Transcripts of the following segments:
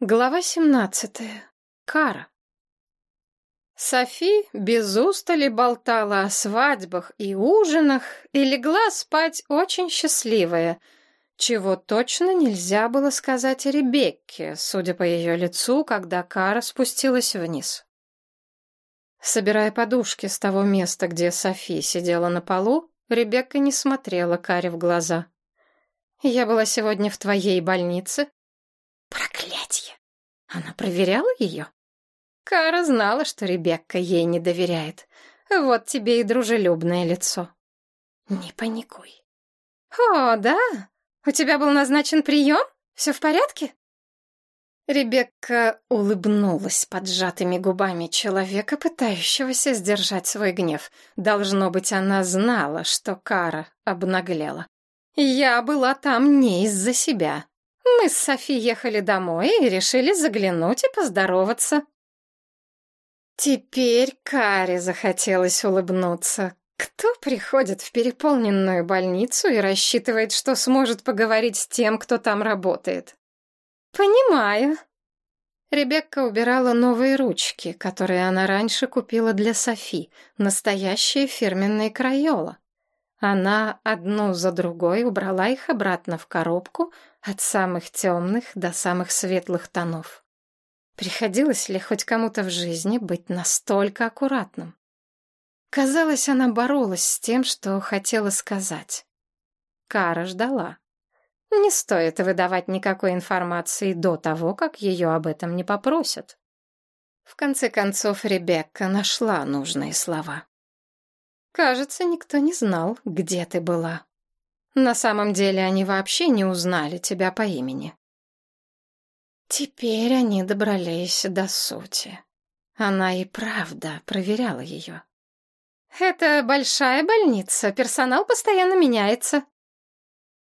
Глава 17. Кара. Софи без устали болтала о свадьбах и ужинах и легла спать очень счастливая, чего точно нельзя было сказать о Ребекке, судя по ее лицу, когда Кара спустилась вниз. Собирая подушки с того места, где Софи сидела на полу, Ребекка не смотрела Каре в глаза. «Я была сегодня в твоей больнице», Проклятье! Она проверяла ее? Кара знала, что Ребекка ей не доверяет. Вот тебе и дружелюбное лицо. Не паникуй. О, да? У тебя был назначен прием? Все в порядке? Ребекка улыбнулась поджатыми губами человека, пытающегося сдержать свой гнев. Должно быть, она знала, что Кара обнаглела. Я была там не из-за себя. Мы с Софи ехали домой и решили заглянуть и поздороваться. Теперь Каре захотелось улыбнуться. Кто приходит в переполненную больницу и рассчитывает, что сможет поговорить с тем, кто там работает? Понимаю. Ребекка убирала новые ручки, которые она раньше купила для Софи, настоящие фирменные Крайола. Она одну за другой убрала их обратно в коробку от самых темных до самых светлых тонов. Приходилось ли хоть кому-то в жизни быть настолько аккуратным? Казалось, она боролась с тем, что хотела сказать. Кара ждала. Не стоит выдавать никакой информации до того, как ее об этом не попросят. В конце концов, Ребекка нашла нужные слова. Кажется, никто не знал, где ты была. На самом деле они вообще не узнали тебя по имени. Теперь они добрались до сути. Она и правда проверяла ее. «Это большая больница, персонал постоянно меняется».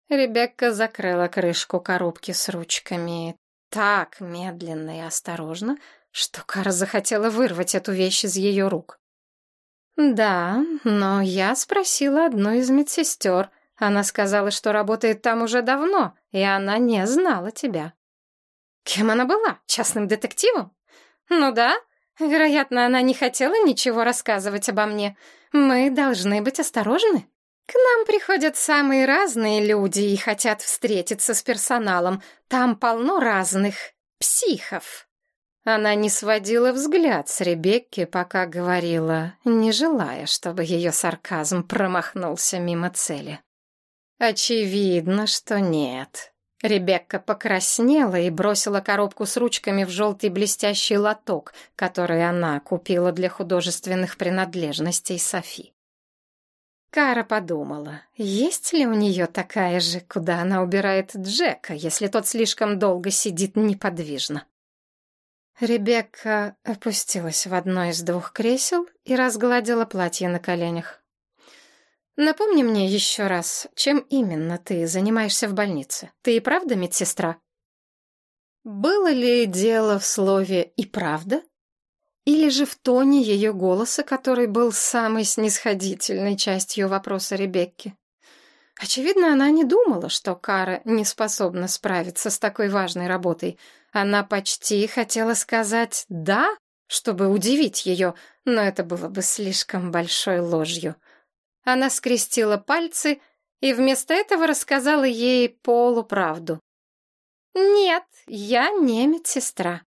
Ребекка закрыла крышку коробки с ручками так медленно и осторожно, что Кара захотела вырвать эту вещь из ее рук. «Да, но я спросила одну из медсестер. Она сказала, что работает там уже давно, и она не знала тебя». «Кем она была? Частным детективом?» «Ну да. Вероятно, она не хотела ничего рассказывать обо мне. Мы должны быть осторожны. К нам приходят самые разные люди и хотят встретиться с персоналом. Там полно разных психов». Она не сводила взгляд с Ребекки, пока говорила, не желая, чтобы ее сарказм промахнулся мимо цели. Очевидно, что нет. Ребекка покраснела и бросила коробку с ручками в желтый блестящий лоток, который она купила для художественных принадлежностей Софи. Кара подумала, есть ли у нее такая же, куда она убирает Джека, если тот слишком долго сидит неподвижно. Ребекка опустилась в одно из двух кресел и разгладила платье на коленях. «Напомни мне еще раз, чем именно ты занимаешься в больнице? Ты и правда медсестра?» Было ли дело в слове «и правда»? Или же в тоне ее голоса, который был самой снисходительной частью вопроса Ребекки? Очевидно, она не думала, что Кара не способна справиться с такой важной работой — она почти хотела сказать «да», чтобы удивить ее, но это было бы слишком большой ложью. Она скрестила пальцы и вместо этого рассказала ей полуправду. «Нет, я не медсестра.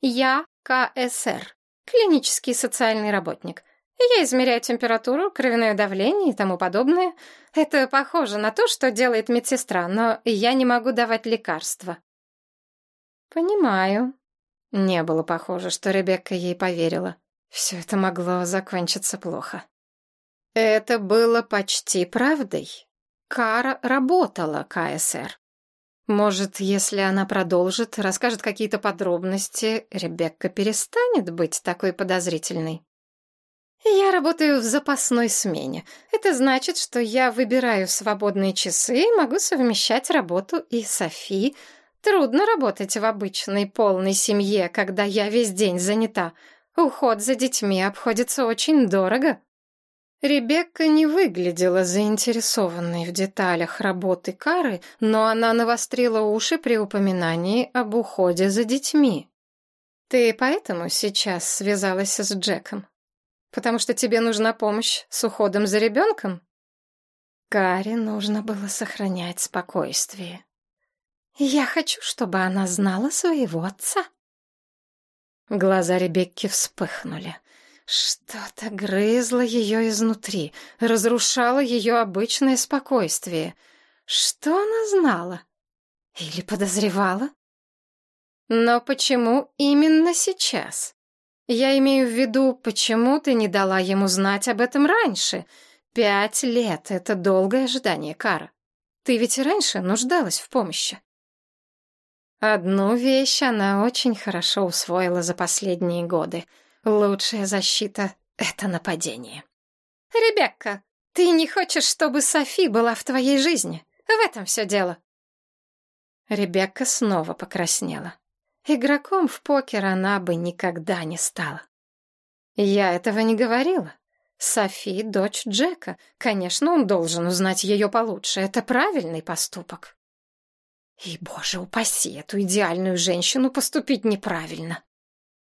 Я КСР, клинический социальный работник. Я измеряю температуру, кровяное давление и тому подобное. Это похоже на то, что делает медсестра, но я не могу давать лекарства. «Понимаю». Не было похоже, что Ребекка ей поверила. Все это могло закончиться плохо. Это было почти правдой. Кара работала КСР. Может, если она продолжит, расскажет какие-то подробности, Ребекка перестанет быть такой подозрительной. Я работаю в запасной смене. Это значит, что я выбираю свободные часы и могу совмещать работу и Софи, Трудно работать в обычной полной семье, когда я весь день занята. Уход за детьми обходится очень дорого. Ребекка не выглядела заинтересованной в деталях работы Кары, но она навострила уши при упоминании об уходе за детьми. «Ты поэтому сейчас связалась с Джеком? Потому что тебе нужна помощь с уходом за ребенком?» Каре нужно было сохранять спокойствие. «Я хочу, чтобы она знала своего отца». Глаза Ребекки вспыхнули. Что-то грызло ее изнутри, разрушало ее обычное спокойствие. Что она знала? Или подозревала? Но почему именно сейчас? Я имею в виду, почему ты не дала ему знать об этом раньше? Пять лет — это долгое ожидание, Кара. Ты ведь раньше нуждалась в помощи. Одну вещь она очень хорошо усвоила за последние годы — Лучшая защита — это нападение. «Ребекка, ты не хочешь, чтобы Софи была в твоей жизни? В этом все дело». Ребекка снова покраснела. Игроком в покер она бы никогда не стала. Я этого не говорила. Софи — дочь Джека. Конечно, он должен узнать ее получше. Это правильный поступок. И, боже упаси, эту идеальную женщину поступить неправильно.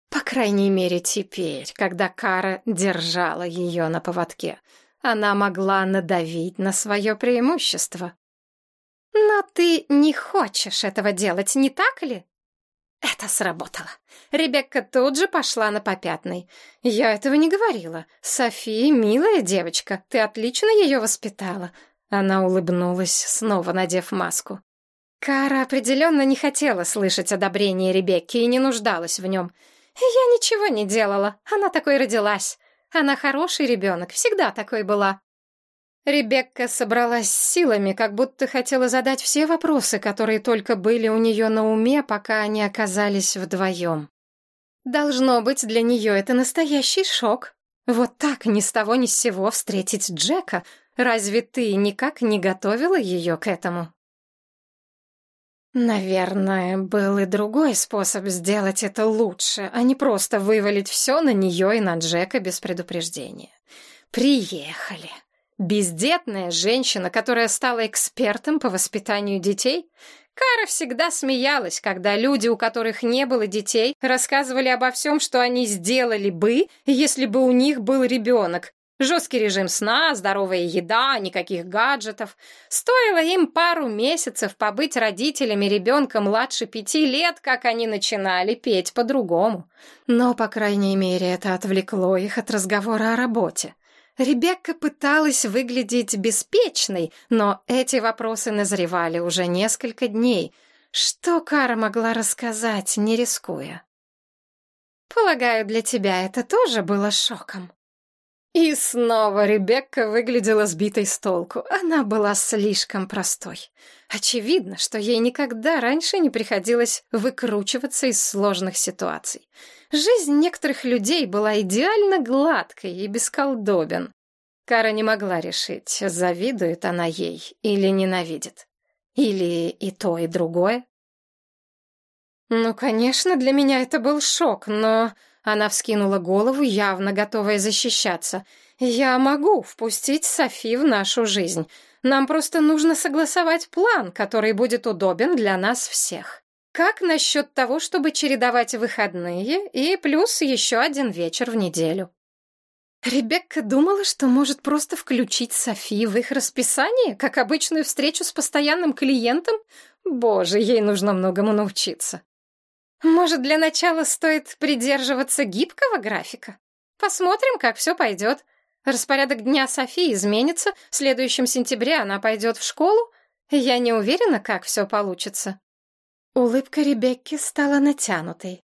По крайней мере, теперь, когда Кара держала ее на поводке, она могла надавить на свое преимущество. «Но ты не хочешь этого делать, не так ли?» Это сработало. Ребекка тут же пошла на попятный. «Я этого не говорила. София, милая девочка, ты отлично ее воспитала». Она улыбнулась, снова надев маску. Кара определенно не хотела слышать одобрение Ребекки и не нуждалась в нем. «Я ничего не делала. Она такой родилась. Она хороший ребенок, всегда такой была». Ребекка собралась силами, как будто хотела задать все вопросы, которые только были у нее на уме, пока они оказались вдвоем. Должно быть, для нее это настоящий шок. Вот так ни с того ни с сего встретить Джека. Разве ты никак не готовила ее к этому? Наверное, был и другой способ сделать это лучше, а не просто вывалить все на нее и на Джека без предупреждения. Приехали. Бездетная женщина, которая стала экспертом по воспитанию детей? Кара всегда смеялась, когда люди, у которых не было детей, рассказывали обо всем, что они сделали бы, если бы у них был ребенок, Жесткий режим сна, здоровая еда, никаких гаджетов. Стоило им пару месяцев побыть родителями ребенка младше пяти лет, как они начинали петь по-другому. Но, по крайней мере, это отвлекло их от разговора о работе. Ребекка пыталась выглядеть беспечной, но эти вопросы назревали уже несколько дней. Что Кара могла рассказать, не рискуя? «Полагаю, для тебя это тоже было шоком?» И снова Ребекка выглядела сбитой с толку. Она была слишком простой. Очевидно, что ей никогда раньше не приходилось выкручиваться из сложных ситуаций. Жизнь некоторых людей была идеально гладкой и без колдобин. Кара не могла решить, завидует она ей или ненавидит. Или и то, и другое. Ну, конечно, для меня это был шок, но она вскинула голову, явно готовая защищаться. «Я могу впустить Софи в нашу жизнь. Нам просто нужно согласовать план, который будет удобен для нас всех. Как насчет того, чтобы чередовать выходные и плюс еще один вечер в неделю?» Ребекка думала, что может просто включить Софи в их расписание, как обычную встречу с постоянным клиентом. Боже, ей нужно многому научиться. Может, для начала стоит придерживаться гибкого графика? Посмотрим, как все пойдет. Распорядок дня Софии изменится. В следующем сентябре она пойдет в школу. Я не уверена, как все получится. Улыбка Ребекки стала натянутой.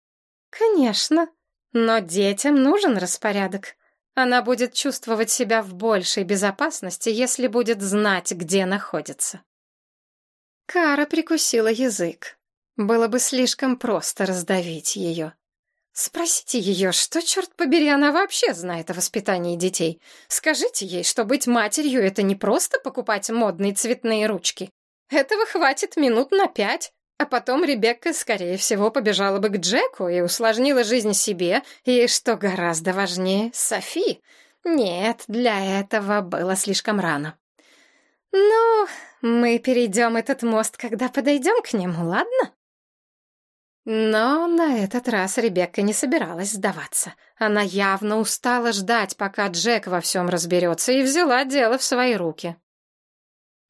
Конечно, но детям нужен распорядок. Она будет чувствовать себя в большей безопасности, если будет знать, где находится. Кара прикусила язык. Было бы слишком просто раздавить ее. Спросите ее, что, черт побери, она вообще знает о воспитании детей. Скажите ей, что быть матерью — это не просто покупать модные цветные ручки. Этого хватит минут на пять. А потом Ребекка, скорее всего, побежала бы к Джеку и усложнила жизнь себе, и, что гораздо важнее, Софи. Нет, для этого было слишком рано. «Ну, мы перейдем этот мост, когда подойдем к нему, ладно?» Но на этот раз Ребекка не собиралась сдаваться. Она явно устала ждать, пока Джек во всем разберется, и взяла дело в свои руки.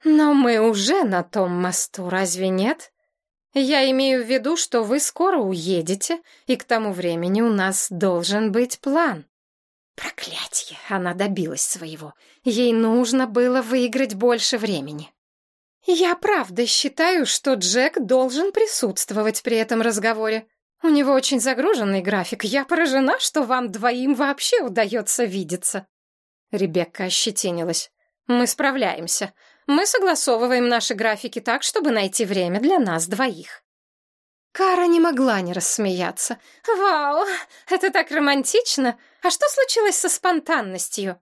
«Но мы уже на том мосту, разве нет? Я имею в виду, что вы скоро уедете, и к тому времени у нас должен быть план». Проклятье! Она добилась своего. Ей нужно было выиграть больше времени. Я правда считаю, что Джек должен присутствовать при этом разговоре. У него очень загруженный график. Я поражена, что вам двоим вообще удается видеться. Ребекка ощетинилась. Мы справляемся. Мы согласовываем наши графики так, чтобы найти время для нас двоих. Кара не могла не рассмеяться. «Вау, это так романтично! А что случилось со спонтанностью?»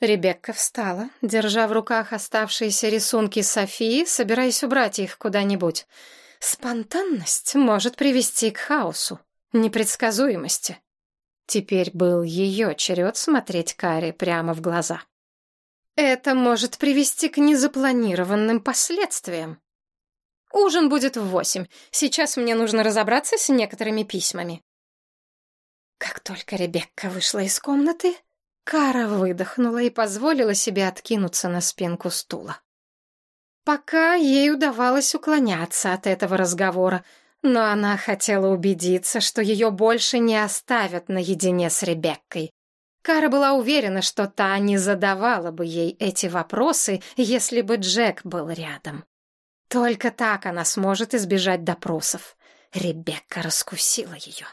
Ребекка встала, держа в руках оставшиеся рисунки Софии, собираясь убрать их куда-нибудь. Спонтанность может привести к хаосу, непредсказуемости. Теперь был ее черед смотреть Каре прямо в глаза. Это может привести к незапланированным последствиям. Ужин будет в восемь. Сейчас мне нужно разобраться с некоторыми письмами. Как только Ребекка вышла из комнаты, Кара выдохнула и позволила себе откинуться на спинку стула. Пока ей удавалось уклоняться от этого разговора, но она хотела убедиться, что ее больше не оставят наедине с Ребеккой. Кара была уверена, что та не задавала бы ей эти вопросы, если бы Джек был рядом. Только так она сможет избежать допросов. Ребекка раскусила ее.